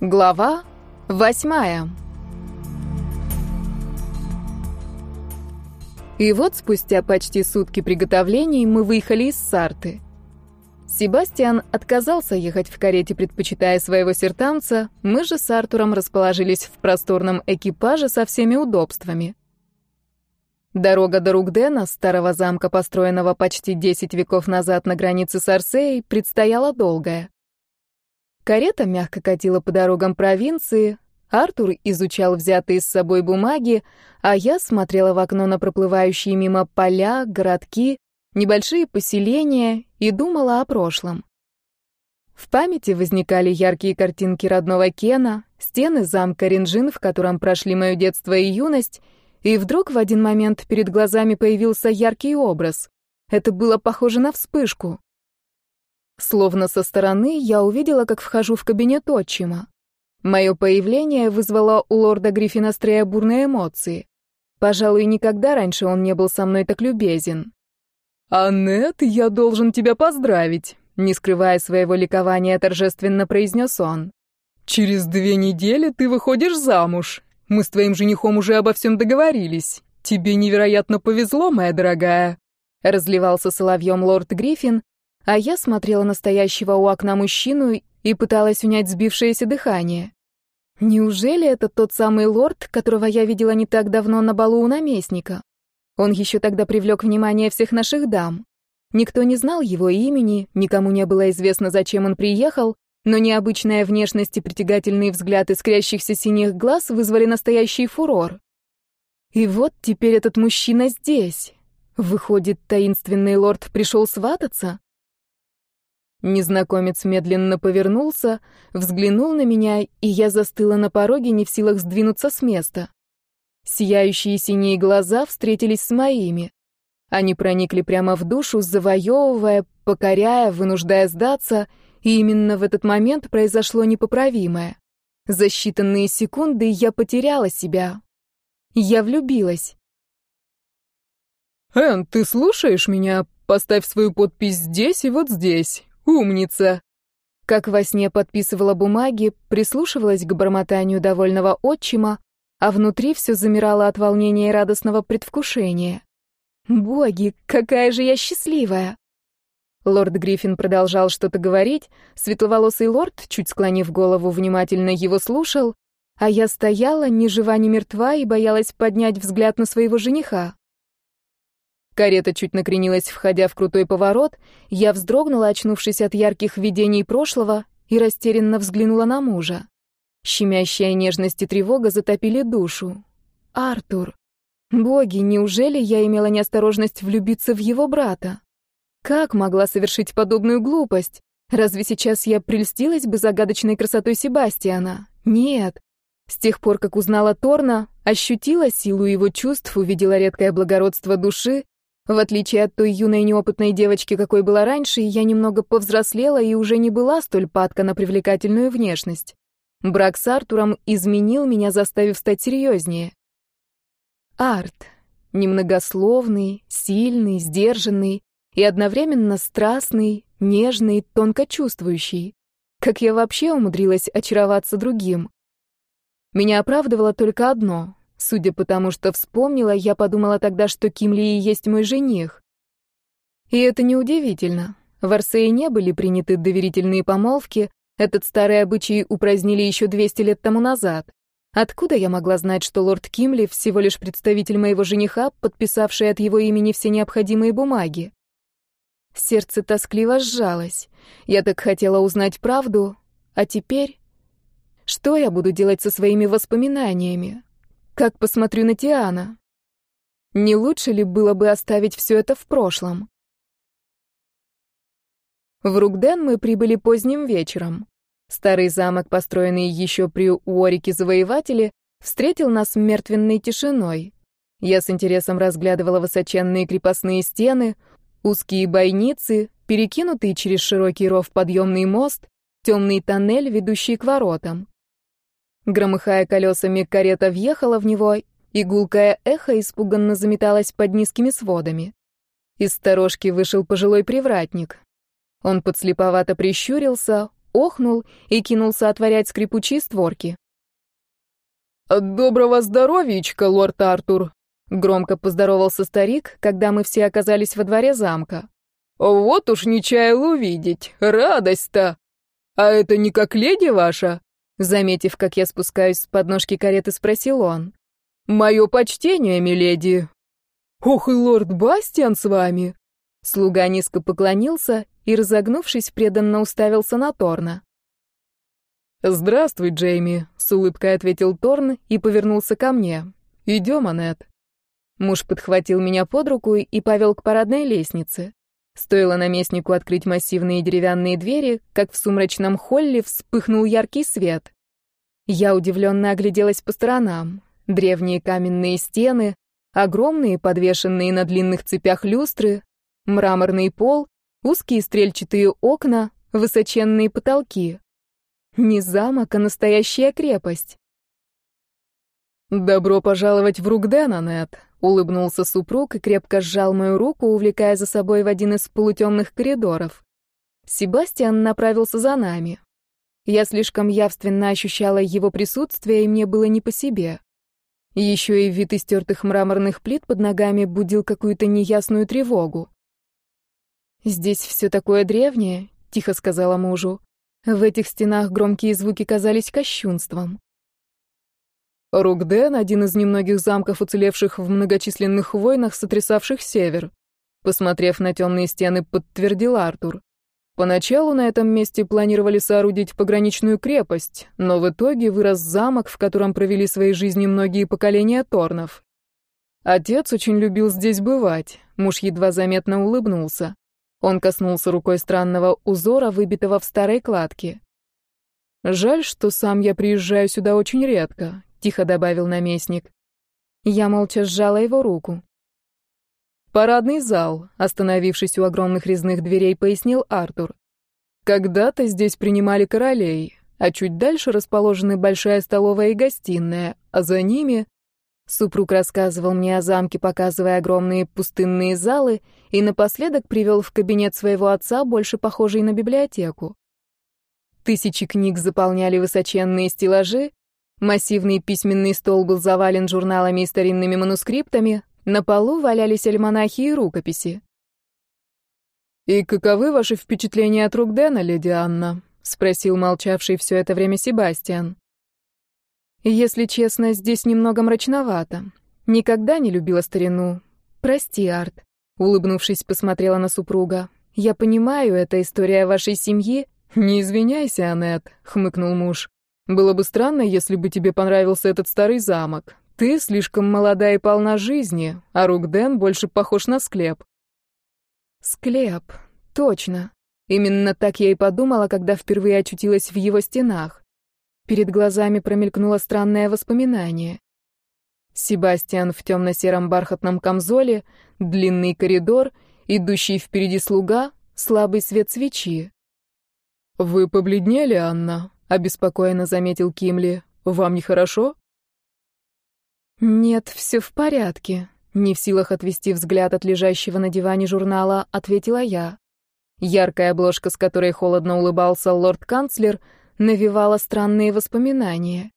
Глава восьмая. И вот спустя почти сутки приготовлений мы выехали из Сарты. Себастьян отказался ехать в карете, предпочитая своего сертанца, мы же с Артуром расположились в просторном экипаже со всеми удобствами. Дорога до Ругдена, старого замка, построенного почти 10 веков назад на границе с Арсеей, предстояла долгая. Карета мягко катила по дорогам провинции, Артур изучал взятые с собой бумаги, а я смотрела в окно на проплывающие мимо поля, городки, небольшие поселения и думала о прошлом. В памяти возникали яркие картинки родного Кена, стены замка Ринджин, в котором прошли мое детство и юность, и вдруг в один момент перед глазами появился яркий образ. Это было похоже на вспышку. Словно со стороны я увидела, как вхожу в кабинет отчима. Мое появление вызвало у лорда Гриффина Стрея бурные эмоции. Пожалуй, никогда раньше он не был со мной так любезен. «Аннет, я должен тебя поздравить», — не скрывая своего ликования, торжественно произнес он. «Через две недели ты выходишь замуж. Мы с твоим женихом уже обо всем договорились. Тебе невероятно повезло, моя дорогая», — разливался соловьем лорд Гриффин, а я смотрела на стоящего у окна мужчину и пыталась унять сбившееся дыхание. Неужели это тот самый лорд, которого я видела не так давно на балу у наместника? Он еще тогда привлек внимание всех наших дам. Никто не знал его имени, никому не было известно, зачем он приехал, но необычная внешность и притягательный взгляд искрящихся синих глаз вызвали настоящий фурор. И вот теперь этот мужчина здесь. Выходит, таинственный лорд пришел свататься? Незнакомец медленно повернулся, взглянул на меня, и я застыла на пороге, не в силах сдвинуться с места. Сияющие синие глаза встретились с моими. Они проникли прямо в душу, завоевывая, покоряя, вынуждая сдаться, и именно в этот момент произошло непоправимое. За считанные секунды я потеряла себя. Я влюбилась. «Эн, ты слушаешь меня? Поставь свою подпись здесь и вот здесь. Умница!» Как во сне подписывала бумаги, прислушивалась к бормотанию довольного отчима, а внутри все замирало от волнения и радостного предвкушения. «Боги, какая же я счастливая!» Лорд Гриффин продолжал что-то говорить, светловолосый лорд, чуть склонив голову, внимательно его слушал, а я стояла, ни жива, ни мертва, и боялась поднять взгляд на своего жениха. Карета чуть накренилась, входя в крутой поворот. Я вздрогнула, очнувшись от ярких видений прошлого, и растерянно взглянула на мужа. Щемящая нежность и тревога затопили душу. Артур. Боги, неужели я имела неосторожность влюбиться в его брата? Как могла совершить подобную глупость? Разве сейчас я прельстилась бы загадочной красотой Себастьяна? Нет. С тех пор, как узнала Торна, ощутила силу его чувств, увидела редкое благородство души в отличие от той юной неопытной девочки, какой была раньше, я немного повзрослела и уже не была столь падка на привлекательную внешность. Брак с Артуром изменил меня, заставив стать серьезнее. Арт. Немногословный, сильный, сдержанный и одновременно страстный, нежный, тонко чувствующий. Как я вообще умудрилась очароваться другим? Меня оправдывало только одно. Судя по тому, что вспомнила, я подумала тогда, что Кимли и есть мой жених. И это неудивительно. В Арсее не были приняты доверительные помолвки, этот старый обычай упразднили еще 200 лет тому назад. Откуда я могла знать, что лорд Кимли всего лишь представитель моего жениха, подписавший от его имени все необходимые бумаги? Сердце тоскливо сжалось. Я так хотела узнать правду, а теперь... Что я буду делать со своими воспоминаниями? Как посмотрю на Тиана? Не лучше ли было бы оставить все это в прошлом? В Ругден мы прибыли поздним вечером. Старый замок, построенный еще при Уорике-завоевателе, встретил нас мертвенной тишиной. Я с интересом разглядывала высоченные крепостные стены, узкие бойницы, перекинутый через широкий ров подъемный мост, темный тоннель, ведущий к воротам. Громыхая колесами, карета въехала в него, и гулкое эхо испуганно заметалось под низкими сводами. Из сторожки вышел пожилой привратник. Он подслеповато прищурился, охнул и кинулся отворять скрипучие створки. «Доброго здоровьечка, лорд Артур!» — громко поздоровался старик, когда мы все оказались во дворе замка. «Вот уж не чаял увидеть, радость-то! А это не как леди ваша?» Заметив, как я спускаюсь с подножки кареты, спросил он. «Мое почтение, миледи!» «Ох и лорд Бастиан с вами!» Слуга низко поклонился и, разогнувшись, преданно уставился на Торна. «Здравствуй, Джейми», — с улыбкой ответил Торн и повернулся ко мне. «Идем, Аннет». Муж подхватил меня под руку и повел к парадной лестнице. Стоило наместнику открыть массивные деревянные двери, как в сумрачном холле вспыхнул яркий свет. Я удивленно огляделась по сторонам. Древние каменные стены, огромные, подвешенные на длинных цепях люстры, мраморный пол, узкие стрельчатые окна, высоченные потолки. Не замок, а настоящая крепость. «Добро пожаловать в Ругден, Аннет», — улыбнулся супруг и крепко сжал мою руку, увлекая за собой в один из полутемных коридоров. Себастьян направился за нами. Я слишком явственно ощущала его присутствие, и мне было не по себе. Еще и вид истертых мраморных плит под ногами будил какую-то неясную тревогу. «Здесь все такое древнее», — тихо сказала мужу. В этих стенах громкие звуки казались кощунством. Ругден — один из немногих замков, уцелевших в многочисленных войнах, сотрясавших север. Посмотрев на темные стены, подтвердил Артур. Поначалу на этом месте планировали соорудить пограничную крепость, но в итоге вырос замок, в котором провели свои жизни многие поколения торнов. Отец очень любил здесь бывать, муж едва заметно улыбнулся. Он коснулся рукой странного узора, выбитого в старой кладке. «Жаль, что сам я приезжаю сюда очень редко», — тихо добавил наместник. Я молча сжала его руку. «Парадный зал», — остановившись у огромных резных дверей, пояснил Артур. «Когда-то здесь принимали королей, а чуть дальше расположены большая столовая и гостиная, а за ними Супруг рассказывал мне о замке, показывая огромные пустынные залы, и напоследок привел в кабинет своего отца, больше похожий на библиотеку. Тысячи книг заполняли высоченные стеллажи, массивный письменный стол был завален журналами и старинными манускриптами, на полу валялись альманахи и рукописи. «И каковы ваши впечатления от рук Дэна, леди Анна?» — спросил молчавший все это время Себастьян. Если честно, здесь немного мрачновато. Никогда не любила старину. Прости, Арт. Улыбнувшись, посмотрела на супруга. Я понимаю, это история вашей семьи. Не извиняйся, Аннет, хмыкнул муж. Было бы странно, если бы тебе понравился этот старый замок. Ты слишком молода и полна жизни, а Ругден больше похож на склеп. Склеп. Точно. Именно так я и подумала, когда впервые очутилась в его стенах. Перед глазами промелькнуло странное воспоминание. Себастьян в темно-сером бархатном камзоле, длинный коридор, идущий впереди слуга, слабый свет свечи. «Вы побледнели, Анна?» — обеспокоенно заметил Кимли. «Вам нехорошо?» «Нет, все в порядке», — не в силах отвести взгляд от лежащего на диване журнала, ответила я. Яркая обложка, с которой холодно улыбался лорд-канцлер, навевала странные воспоминания.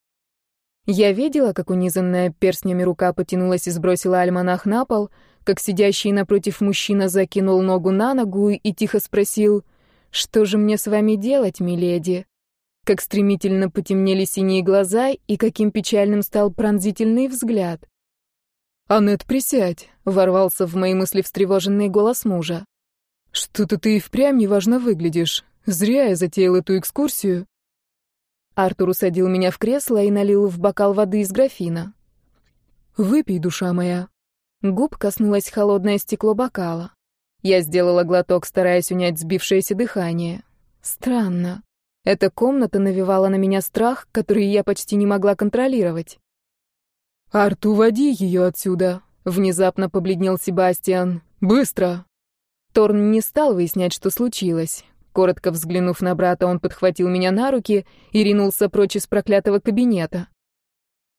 Я видела, как унизанная перстнями рука потянулась и сбросила альманах на пол, как сидящий напротив мужчина закинул ногу на ногу и тихо спросил, «Что же мне с вами делать, миледи?» Как стремительно потемнели синие глаза и каким печальным стал пронзительный взгляд. «Аннет, присядь», — ворвался в мои мысли встревоженный голос мужа. «Что-то ты и впрямь неважно выглядишь. Зря я затеял эту экскурсию». Артур усадил меня в кресло и налил в бокал воды из графина. «Выпей, душа моя». Губ коснулось холодное стекло бокала. Я сделала глоток, стараясь унять сбившееся дыхание. Странно. Эта комната навевала на меня страх, который я почти не могла контролировать. «Арт, уводи ее отсюда!» — внезапно побледнел Себастьян. «Быстро!» Торн не стал выяснять, что случилось. Коротко взглянув на брата, он подхватил меня на руки и ринулся прочь из проклятого кабинета.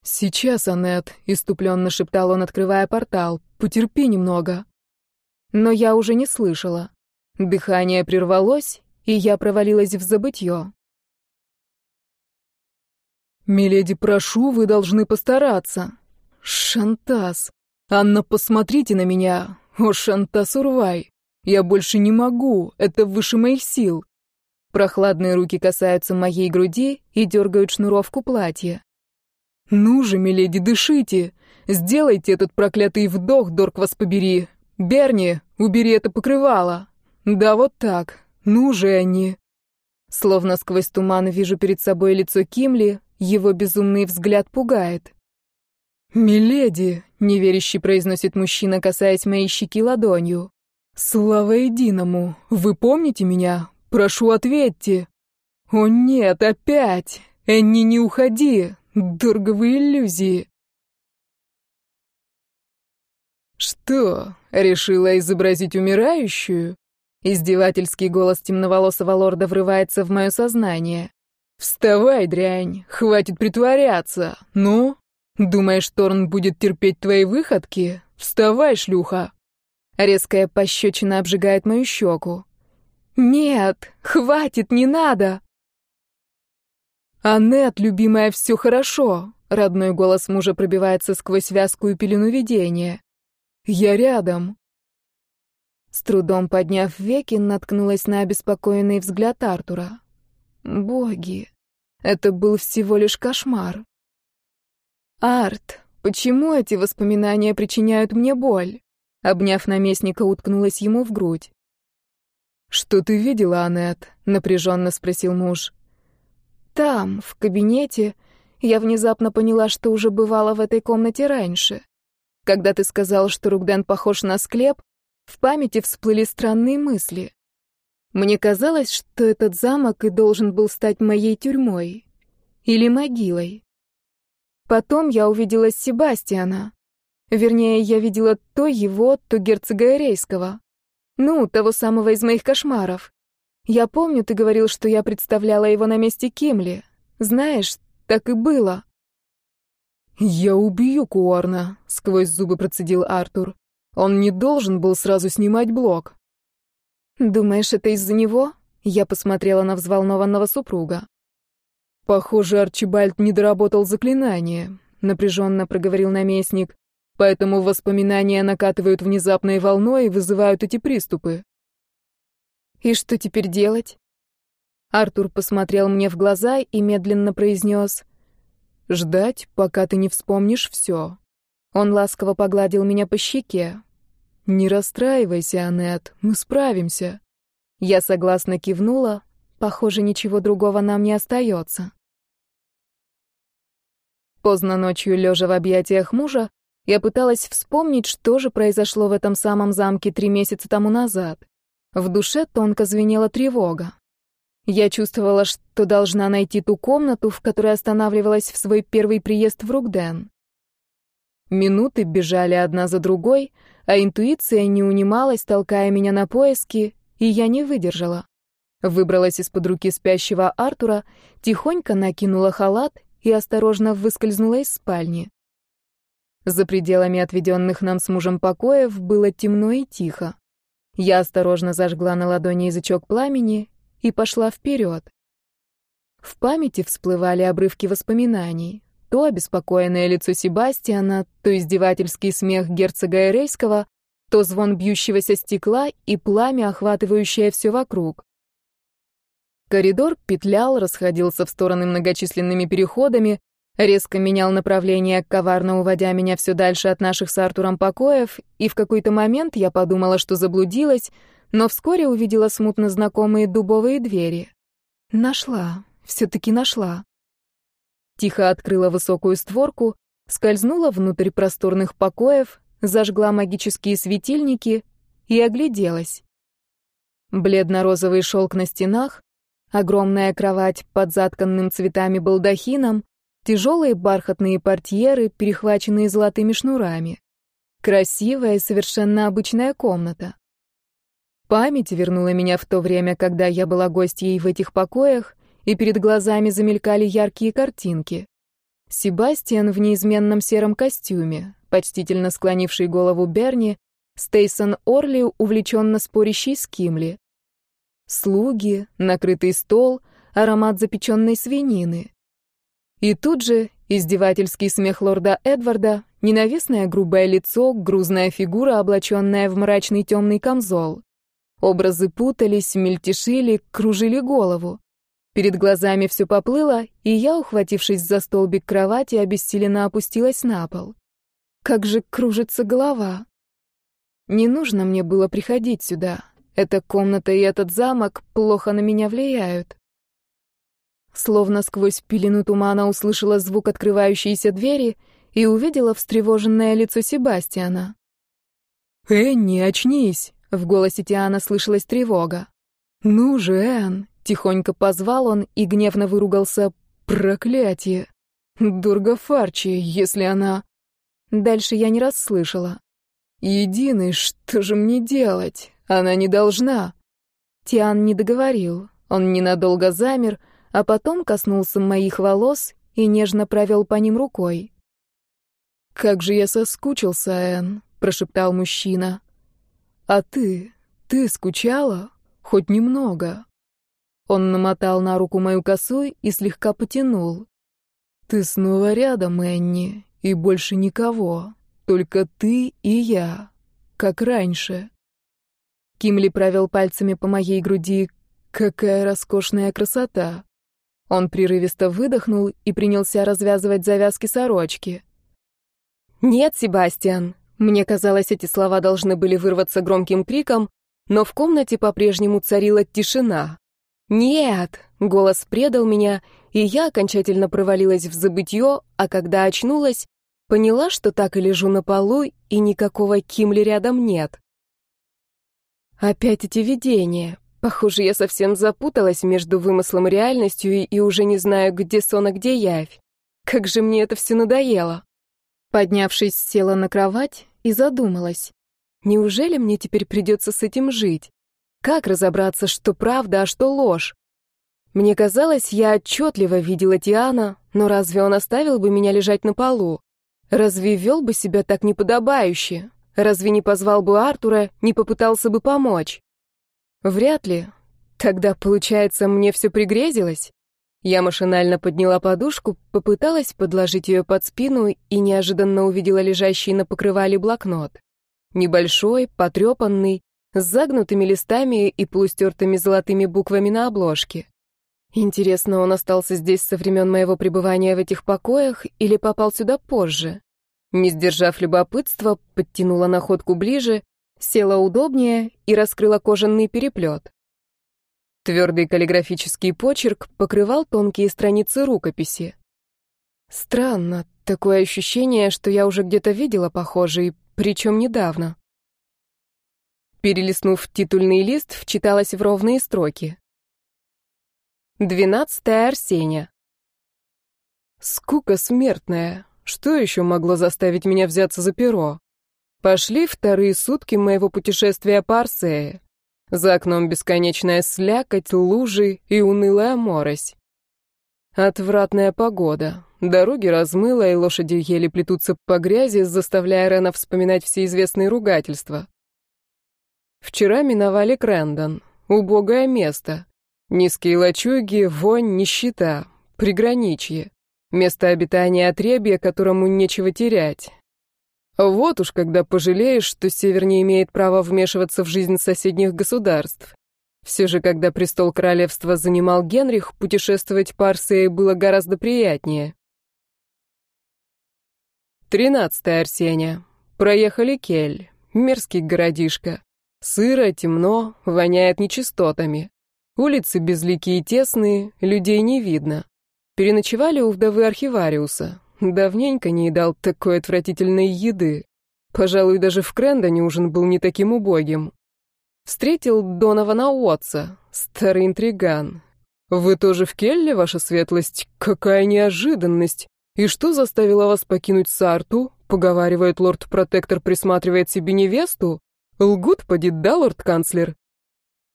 «Сейчас, Аннет», — иступленно шептал он, открывая портал, — «потерпи немного». Но я уже не слышала. Дыхание прервалось, и я провалилась в забытье. «Миледи, прошу, вы должны постараться». «Шантас! Анна, посмотрите на меня! О, Шантас Урвай! Я больше не могу, это выше моих сил!» Прохладные руки касаются моей груди и дергают шнуровку платья. «Ну же, миледи, дышите! Сделайте этот проклятый вдох, Дорк вас побери! Берни, убери это покрывало! Да вот так! Ну же они!» Словно сквозь туман вижу перед собой лицо Кимли, его безумный взгляд пугает. «Миледи!» — неверящий произносит мужчина, касаясь моей щеки ладонью. «Слава единому! Вы помните меня? Прошу, ответьте!» «О нет, опять! Энни, не уходи! Дорговые иллюзии!» «Что, решила изобразить умирающую?» Издевательский голос темноволосого лорда врывается в мое сознание. «Вставай, дрянь, хватит притворяться. Ну, думаешь, Торн будет терпеть твои выходки? Вставай, шлюха!» Резкая пощечина обжигает мою щеку. «Нет, хватит, не надо!» «Аннет, любимая, все хорошо!» Родной голос мужа пробивается сквозь вязкую пелену видения. «Я рядом!» С трудом подняв веки, наткнулась на обеспокоенный взгляд Артура. «Боги!» Это был всего лишь кошмар. «Арт, почему эти воспоминания причиняют мне боль?» Обняв наместника, уткнулась ему в грудь. «Что ты видела, Аннет?» — напряженно спросил муж. «Там, в кабинете, я внезапно поняла, что уже бывала в этой комнате раньше. Когда ты сказал, что Ругден похож на склеп, в памяти всплыли странные мысли. Мне казалось, что этот замок и должен был стать моей тюрьмой. Или могилой. Потом я увидела Себастьяна. Вернее, я видела то его, то герцога Эрейского. Ну, того самого из моих кошмаров. Я помню, ты говорил, что я представляла его на месте Кимли. Знаешь, так и было. «Я убью Куорна», — сквозь зубы процедил Артур. «Он не должен был сразу снимать блок». «Думаешь, это из-за него?» Я посмотрела на взволнованного супруга. «Похоже, Арчибальд не доработал заклинание», — напряженно проговорил наместник. «Поэтому воспоминания накатывают внезапной волной и вызывают эти приступы». «И что теперь делать?» Артур посмотрел мне в глаза и медленно произнес. «Ждать, пока ты не вспомнишь все». Он ласково погладил меня по щеке. «Не расстраивайся, Аннет, мы справимся». Я согласно кивнула. Похоже, ничего другого нам не остается. Поздно ночью, лежа в объятиях мужа, я пыталась вспомнить, что же произошло в этом самом замке три месяца тому назад. В душе тонко звенела тревога. Я чувствовала, что должна найти ту комнату, в которой останавливалась в свой первый приезд в Ругден. Минуты бежали одна за другой, а интуиция не унималась, толкая меня на поиски, и я не выдержала. Выбралась из-под руки спящего Артура, тихонько накинула халат и осторожно выскользнула из спальни. За пределами отведенных нам с мужем покоев было темно и тихо. Я осторожно зажгла на ладони язычок пламени и пошла вперед. В памяти всплывали обрывки воспоминаний. То обеспокоенное лицо Себастьяна, то издевательский смех герцога Эрейского, то звон бьющегося стекла и пламя, охватывающее все вокруг. Коридор петлял, расходился в стороны многочисленными переходами, резко менял направление, коварно уводя меня все дальше от наших с Артуром покоев, и в какой-то момент я подумала, что заблудилась, но вскоре увидела смутно знакомые дубовые двери. Нашла, все-таки нашла. Тихо открыла высокую створку, скользнула внутрь просторных покоев, зажгла магические светильники и огляделась. Бледно-розовый шелк на стенах, огромная кровать под затканным цветами балдахином, тяжелые бархатные портьеры, перехваченные золотыми шнурами. Красивая, совершенно обычная комната. Память вернула меня в то время, когда я была гостьей в этих покоях, и перед глазами замелькали яркие картинки. Себастьян в неизменном сером костюме, почтительно склонивший голову Берни, Стейсон Орли, увлеченно спорящий с Кимли. Слуги, накрытый стол, аромат запеченной свинины. И тут же издевательский смех лорда Эдварда, ненавистное грубое лицо, грузная фигура, облаченная в мрачный темный камзол. Образы путались, мельтешили, кружили голову. Перед глазами все поплыло, и я, ухватившись за столбик кровати, обессиленно опустилась на пол. Как же кружится голова. Не нужно мне было приходить сюда. Эта комната и этот замок плохо на меня влияют. Словно сквозь пелену тумана услышала звук открывающейся двери и увидела встревоженное лицо Себастьяна. «Энни, очнись!» — в голосе Тиана слышалась тревога. «Ну же, Энн!» Тихонько позвал он и гневно выругался. «Проклятие! Дурга Фарчи, если она...» Дальше я не расслышала. «Единый, что же мне делать? Она не должна...» Тиан не договорил. Он ненадолго замер, а потом коснулся моих волос и нежно провел по ним рукой. «Как же я соскучился, Энн», — прошептал мужчина. «А ты? Ты скучала? Хоть немного?» Он намотал на руку мою косу и слегка потянул. «Ты снова рядом, Энни, и больше никого. Только ты и я, как раньше». Кимли провел пальцами по моей груди. «Какая роскошная красота!» Он прерывисто выдохнул и принялся развязывать завязки сорочки. «Нет, Себастьян!» Мне казалось, эти слова должны были вырваться громким криком, но в комнате по-прежнему царила тишина. «Нет!» — голос предал меня, и я окончательно провалилась в забытье, а когда очнулась, поняла, что так и лежу на полу, и никакого Кимли рядом нет. Опять эти видения. Похоже, я совсем запуталась между вымыслом и реальностью и, и уже не знаю, где сон, а где явь. Как же мне это все надоело. Поднявшись, села на кровать и задумалась. Неужели мне теперь придется с этим жить? Как разобраться, что правда, а что ложь? Мне казалось, я отчетливо видела Тиана, но разве он оставил бы меня лежать на полу? Разве вел бы себя так неподобающе? Разве не позвал бы Артура, не попытался бы помочь? Вряд ли. Тогда, получается, мне все пригрезилось? Я машинально подняла подушку, попыталась подложить ее под спину и неожиданно увидела лежащий на покрывале блокнот. Небольшой, потрепанный, с загнутыми листами и полустертыми золотыми буквами на обложке. Интересно, он остался здесь со времен моего пребывания в этих покоях или попал сюда позже? Не сдержав любопытства, подтянула находку ближе, села удобнее и раскрыла кожаный переплет. Твердый каллиграфический почерк покрывал тонкие страницы рукописи. Странно, такое ощущение, что я уже где-то видела похожий, причем недавно. Перелистнув титульный лист, вчиталась в ровные строки. Двенадцатая Арсения. Скука смертная. Что еще могло заставить меня взяться за перо? Пошли вторые сутки моего путешествия по Арсее. За окном бесконечная слякоть, лужи и унылая морось. Отвратная погода. Дороги размыло, и лошади еле плетутся по грязи, заставляя Рена вспоминать все известные ругательства. Вчера миновали Крэндон. Убогое место. Низкие лачуги, вонь, нищета. Приграничье. Место обитания отребья, которому нечего терять. Вот уж когда пожалеешь, что Север не имеет права вмешиваться в жизнь соседних государств. Все же, когда престол королевства занимал Генрих, путешествовать по Арсее было гораздо приятнее. Тринадцатая Арсения. Проехали Кель. Мерзкий городишко. Сыро, темно, воняет нечистотами. Улицы безликие и тесные, людей не видно. Переночевали у вдовы архивариуса. Давненько не едал такой отвратительной еды. Пожалуй, даже в Крэндоне ужин был не таким убогим. Встретил Донована Уотса, старый интриган. «Вы тоже в Келле, ваша светлость? Какая неожиданность! И что заставило вас покинуть Сарту?» Поговаривает, лорд-протектор присматривает себе невесту? Лгут, поди, да, лорд-канцлер?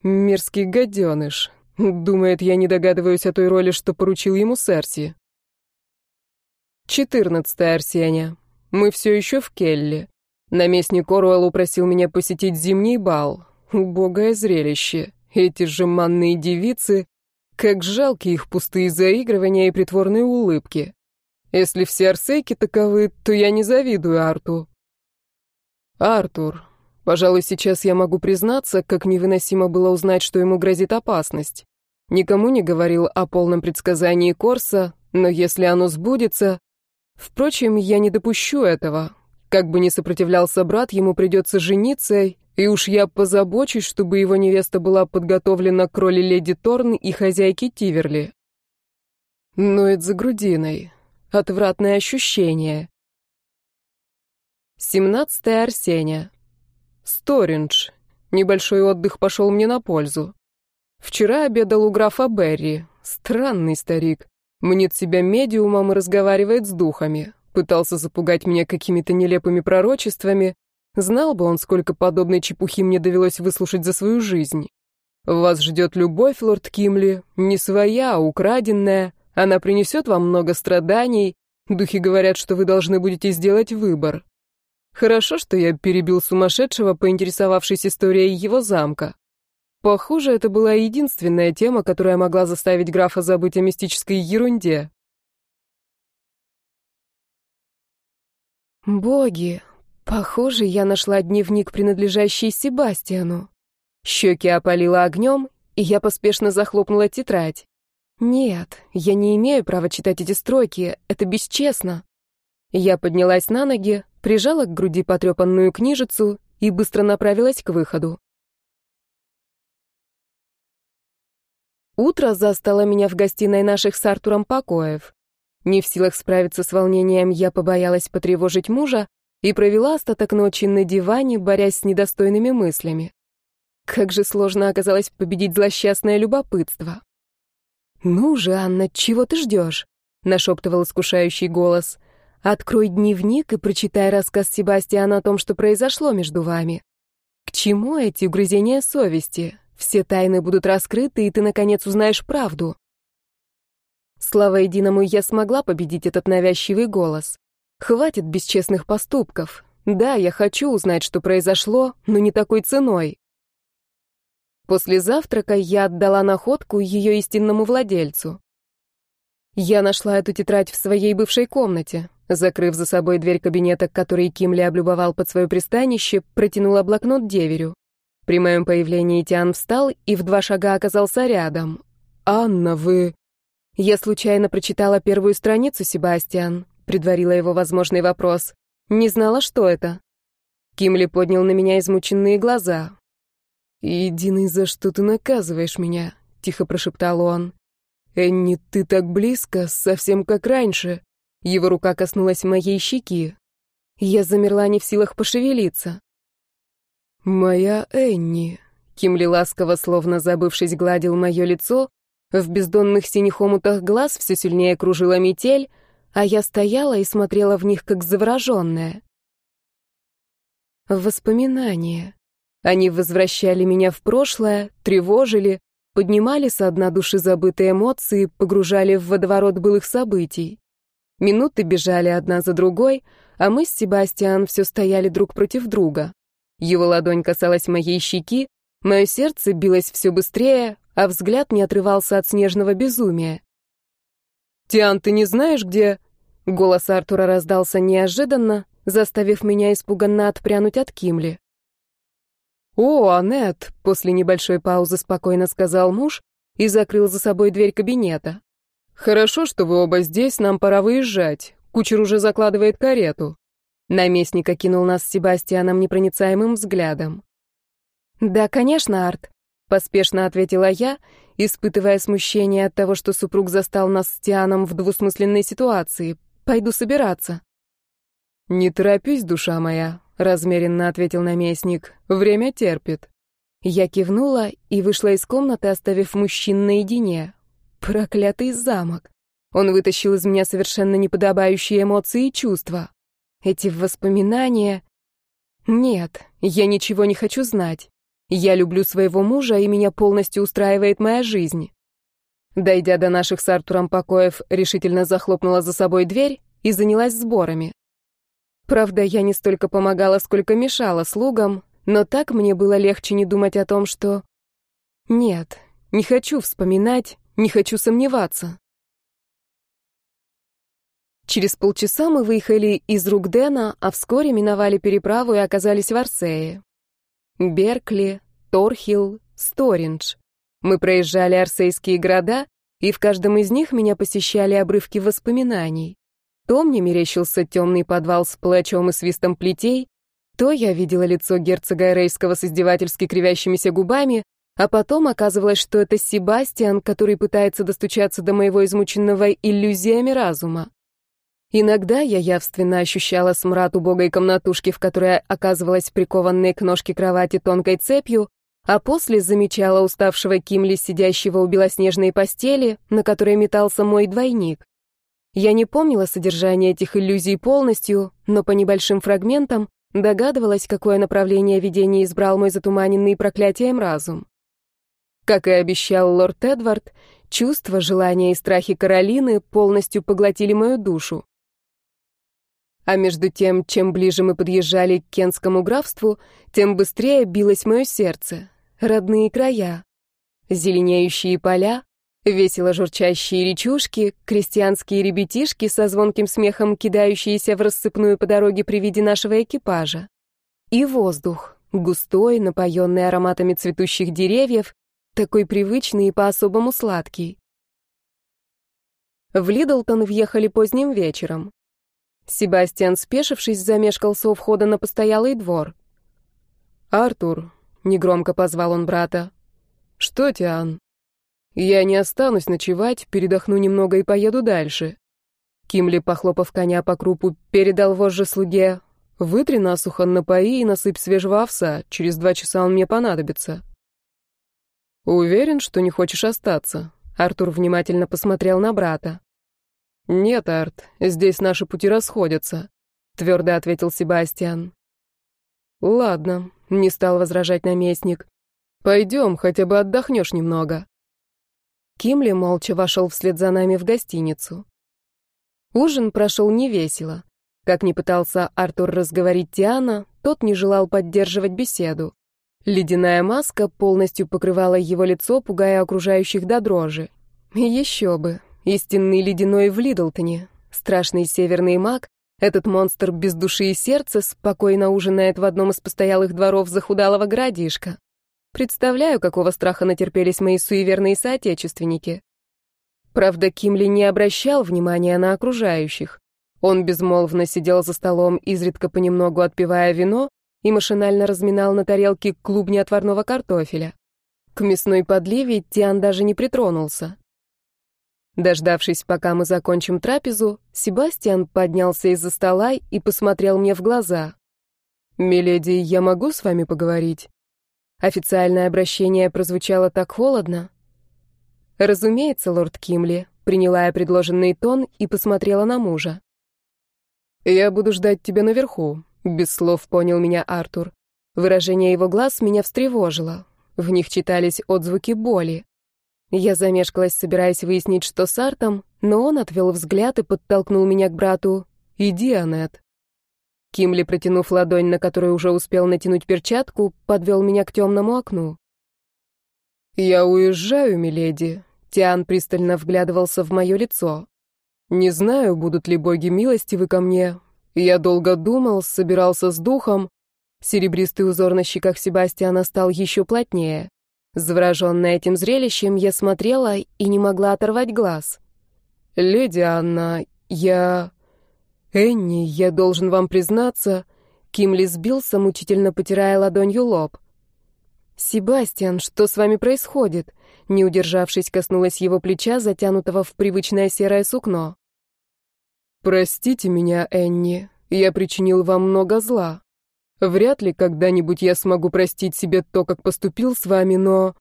Мерзкий гаденыш. Думает, я не догадываюсь о той роли, что поручил ему Серси. Четырнадцатая Арсения. Мы все еще в Келле. Наместник Оруэлл упросил меня посетить зимний бал. Убогое зрелище. Эти жеманные девицы, как жалки их пустые заигрывания и притворные улыбки. Если все арсейки таковы, то я не завидую Арту. Артур, пожалуй, сейчас я могу признаться, как невыносимо было узнать, что ему грозит опасность. Никому не говорил о полном предсказании Корса, но если оно сбудется... Впрочем, я не допущу этого. Как бы ни сопротивлялся брат, ему придется жениться, и уж я позабочусь, чтобы его невеста была подготовлена к роли леди Торн и хозяйки Тиверли. Ноет за грудиной. Отвратное ощущение. 17 Арсения. Сторинж. Небольшой отдых пошел мне на пользу. Вчера обедал у графа Берри. Странный старик. Мнит себя медиумом и разговаривает с духами. Пытался запугать меня какими-то нелепыми пророчествами. Знал бы он, сколько подобной чепухи мне довелось выслушать за свою жизнь. Вас ждет любовь, лорд Кимли, не своя, а украденная. Она принесет вам много страданий. Духи говорят, что вы должны будете сделать выбор. Хорошо, что я перебил сумасшедшего, поинтересовавшись историей его замка. Похоже, это была единственная тема, которая могла заставить графа забыть о мистической ерунде. Боги, похоже, я нашла дневник, принадлежащий Себастьяну. Щеки опалило огнем, и я поспешно захлопнула тетрадь. Нет, я не имею права читать эти строки, это бесчестно. Я поднялась на ноги, прижала к груди потрепанную книжицу и быстро направилась к выходу. Утро застало меня в гостиной наших с Артуром покоев. Не в силах справиться с волнением, я побоялась потревожить мужа и провела остаток ночи на диване, борясь с недостойными мыслями. Как же сложно оказалось победить злосчастное любопытство. «Ну же, Анна, чего ты ждешь?» — нашептывал искушающий голос. Открой дневник и прочитай рассказ Себастьяна о том, что произошло между вами. К чему эти угрызения совести? Все тайны будут раскрыты, и ты, наконец, узнаешь правду. Слава единому, я смогла победить этот навязчивый голос. Хватит бесчестных поступков. Да, я хочу узнать, что произошло, но не такой ценой. После завтрака я отдала находку ее истинному владельцу. Я нашла эту тетрадь в своей бывшей комнате. Закрыв за собой дверь кабинета, который Кимли облюбовал под свое пристанище, протянула блокнот деверю. При моем появлении Тиан встал и в два шага оказался рядом. «Анна, вы...» Я случайно прочитала первую страницу, Себастьян, предварила его возможный вопрос. Не знала, что это. Кимли поднял на меня измученные глаза. «Единый, за что ты наказываешь меня?» — тихо прошептал он. «Энни, ты так близко, совсем как раньше». Его рука коснулась моей щеки. Я замерла не в силах пошевелиться. «Моя Энни», — Кимли ласково, словно забывшись, гладил мое лицо, в бездонных синих омутах глаз все сильнее кружила метель, а я стояла и смотрела в них, как завороженная. Воспоминания. Они возвращали меня в прошлое, тревожили, поднимали со дна души забытые эмоции, погружали в водоворот былых событий. Минуты бежали одна за другой, а мы с Себастьян все стояли друг против друга. Его ладонь касалась моей щеки, мое сердце билось все быстрее, а взгляд не отрывался от снежного безумия. «Тиан, ты не знаешь, где...» Голос Артура раздался неожиданно, заставив меня испуганно отпрянуть от Кимли. «О, Аннет!» — после небольшой паузы спокойно сказал муж и закрыл за собой дверь кабинета. «Хорошо, что вы оба здесь, нам пора выезжать. Кучер уже закладывает карету». Наместник окинул нас с Себастьяном непроницаемым взглядом. «Да, конечно, Арт», — поспешно ответила я, испытывая смущение от того, что супруг застал нас с Тианом в двусмысленной ситуации. «Пойду собираться». «Не торопись, душа моя», — размеренно ответил наместник. «Время терпит». Я кивнула и вышла из комнаты, оставив мужчин наедине. Проклятый замок. Он вытащил из меня совершенно неподобающие эмоции и чувства. Эти воспоминания... Нет, я ничего не хочу знать. Я люблю своего мужа, и меня полностью устраивает моя жизнь. Дойдя до наших с Артуром покоев, решительно захлопнула за собой дверь и занялась сборами. Правда, я не столько помогала, сколько мешала слугам, но так мне было легче не думать о том, что... Нет, не хочу вспоминать, не хочу сомневаться. Через полчаса мы выехали из Ругдена, а вскоре миновали переправу и оказались в Арсее. Беркли, Торхилл, Сториндж. Мы проезжали арсейские города, и в каждом из них меня посещали обрывки воспоминаний. То мне мерещился темный подвал с плачом и свистом плетей, то я видела лицо герцога Рейского с издевательски кривящимися губами, а потом оказывалось, что это Себастьян, который пытается достучаться до моего измученного иллюзиями разума. Иногда я явственно ощущала смрад убогой комнатушки, в которой оказывалась прикованной к ножке кровати тонкой цепью, а после замечала уставшего Кимли, сидящего у белоснежной постели, на которой метался мой двойник. Я не помнила содержание этих иллюзий полностью, но по небольшим фрагментам догадывалась, какое направление видения избрал мой затуманенный проклятием разум. Как и обещал лорд Эдвард, чувства, желания и страхи Каролины полностью поглотили мою душу. А между тем, чем ближе мы подъезжали к Кенскому графству, тем быстрее билось мое сердце. Родные края. Зеленеющие поля, весело журчащие речушки, крестьянские ребятишки со звонким смехом, кидающиеся в рассыпную по дороге при виде нашего экипажа. И воздух, густой, напоенный ароматами цветущих деревьев, такой привычный и по-особому сладкий. В Лидлтон въехали поздним вечером. Себастьян, спешившись, замешкался у входа на постоялый двор. «Артур», — негромко позвал он брата. «Что, Тиан?» «Я не останусь ночевать, передохну немного и поеду дальше». Кимли, похлопав коня по крупу, передал вожжи слуге. «Вытри насухо, напои и насыпь свежего овса, через два часа он мне понадобится». «Уверен, что не хочешь остаться?» Артур внимательно посмотрел на брата. «Нет, Арт, здесь наши пути расходятся», — твердо ответил Себастьян. «Ладно», — не стал возражать наместник. «Пойдем, хотя бы отдохнешь немного». Кимли молча вошел вслед за нами в гостиницу. Ужин прошел невесело. Как ни пытался Артур разговорить Тиана, тот не желал поддерживать беседу. Ледяная маска полностью покрывала его лицо, пугая окружающих до дрожи. Еще бы, Истинный ледяной в Лидлтоне. Страшный северный маг, этот монстр без души и сердца, спокойно ужинает в одном из постоялых дворов захудалого городишка. Представляю, какого страха натерпелись мои суеверные соотечественники. Правда, Кимли не обращал внимания на окружающих. Он безмолвно сидел за столом, изредка понемногу отпивая вино, и машинально разминал на тарелке клубни отварного картофеля. К мясной подливе Тиан даже не притронулся. Дождавшись, пока мы закончим трапезу, Себастьян поднялся из-за стола и посмотрел мне в глаза. «Миледи, я могу с вами поговорить?» Официальное обращение прозвучало так холодно. «Разумеется, лорд Кимли», — приняла я предложенный тон и посмотрела на мужа. «Я буду ждать тебя наверху», — без слов понял меня Артур. Выражение его глаз меня встревожило. В них читались отзвуки боли. Я замешкалась, собираясь выяснить, что с Артом, но он отвел взгляд и подтолкнул меня к брату. «Иди, Аннет». Кимли, протянув ладонь, на которую уже успел натянуть перчатку, подвел меня к темному окну. «Я уезжаю, миледи», — Тиан пристально вглядывался в мое лицо. «Не знаю, будут ли боги милостивы ко мне. Я долго думал, собирался с духом». Серебристый узор на щеках Себастьяна стал еще плотнее. Завороженная этим зрелищем, я смотрела и не могла оторвать глаз. «Леди Анна, я...» «Энни, я должен вам признаться...» Кимли сбился, мучительно потирая ладонью лоб. «Себастьян, что с вами происходит?» Не удержавшись, коснулась его плеча, затянутого в привычное серое сукно. «Простите меня, Энни, я причинил вам много зла. Вряд ли когда-нибудь я смогу простить себе то, как поступил с вами, но...»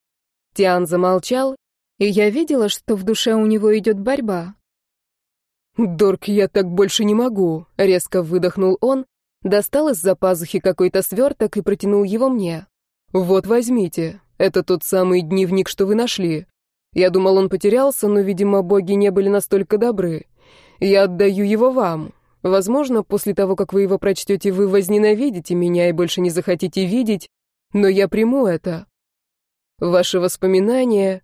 Тиан замолчал, и я видела, что в душе у него идет борьба. «Дорк, я так больше не могу», — резко выдохнул он, достал из-за пазухи какой-то сверток и протянул его мне. «Вот, возьмите. Это тот самый дневник, что вы нашли. Я думал, он потерялся, но, видимо, боги не были настолько добры. Я отдаю его вам. Возможно, после того, как вы его прочтете, вы возненавидите меня и больше не захотите видеть, но я приму это. Ваши воспоминания...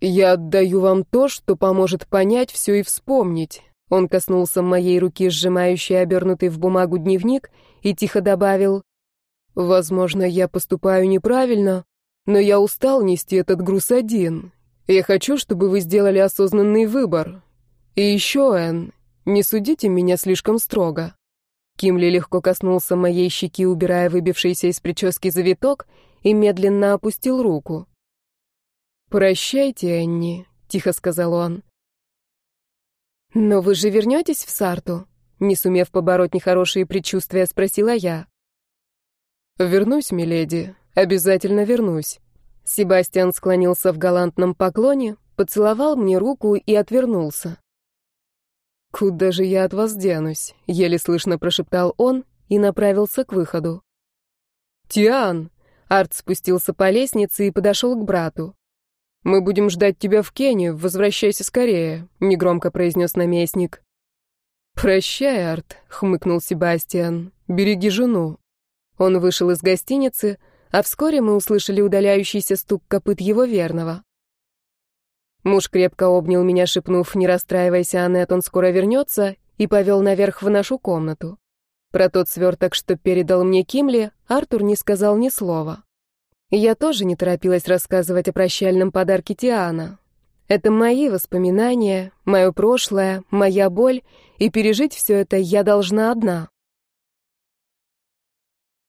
Я отдаю вам то, что поможет понять все и вспомнить. Он коснулся моей руки, сжимающей обернутый в бумагу дневник, и тихо добавил, «Возможно, я поступаю неправильно, но я устал нести этот груз один. Я хочу, чтобы вы сделали осознанный выбор. И еще, Энн, не судите меня слишком строго». Кимли легко коснулся моей щеки, убирая выбившийся из прически завиток, и медленно опустил руку. «Прощайте, Энни», — тихо сказал он. «Но вы же вернетесь в Сарту?» Не сумев побороть нехорошие предчувствия, спросила я. «Вернусь, миледи, обязательно вернусь». Себастьян склонился в галантном поклоне, поцеловал мне руку и отвернулся. «Куда же я от вас денусь?» — еле слышно прошептал он и направился к выходу. «Тиан!» — Арт спустился по лестнице и подошел к брату. «Мы будем ждать тебя в Кене, возвращайся скорее», — негромко произнес наместник. «Прощай, Арт», — хмыкнул Себастьян, — «береги жену». Он вышел из гостиницы, а вскоре мы услышали удаляющийся стук копыт его верного. Муж крепко обнял меня, шепнув, не расстраивайся, Аннет, он скоро вернется, и повел наверх в нашу комнату. Про тот сверток, что передал мне Кимли, Артур не сказал ни слова. Я тоже не торопилась рассказывать о прощальном подарке Тиана. Это мои воспоминания, мое прошлое, моя боль, и пережить все это я должна одна.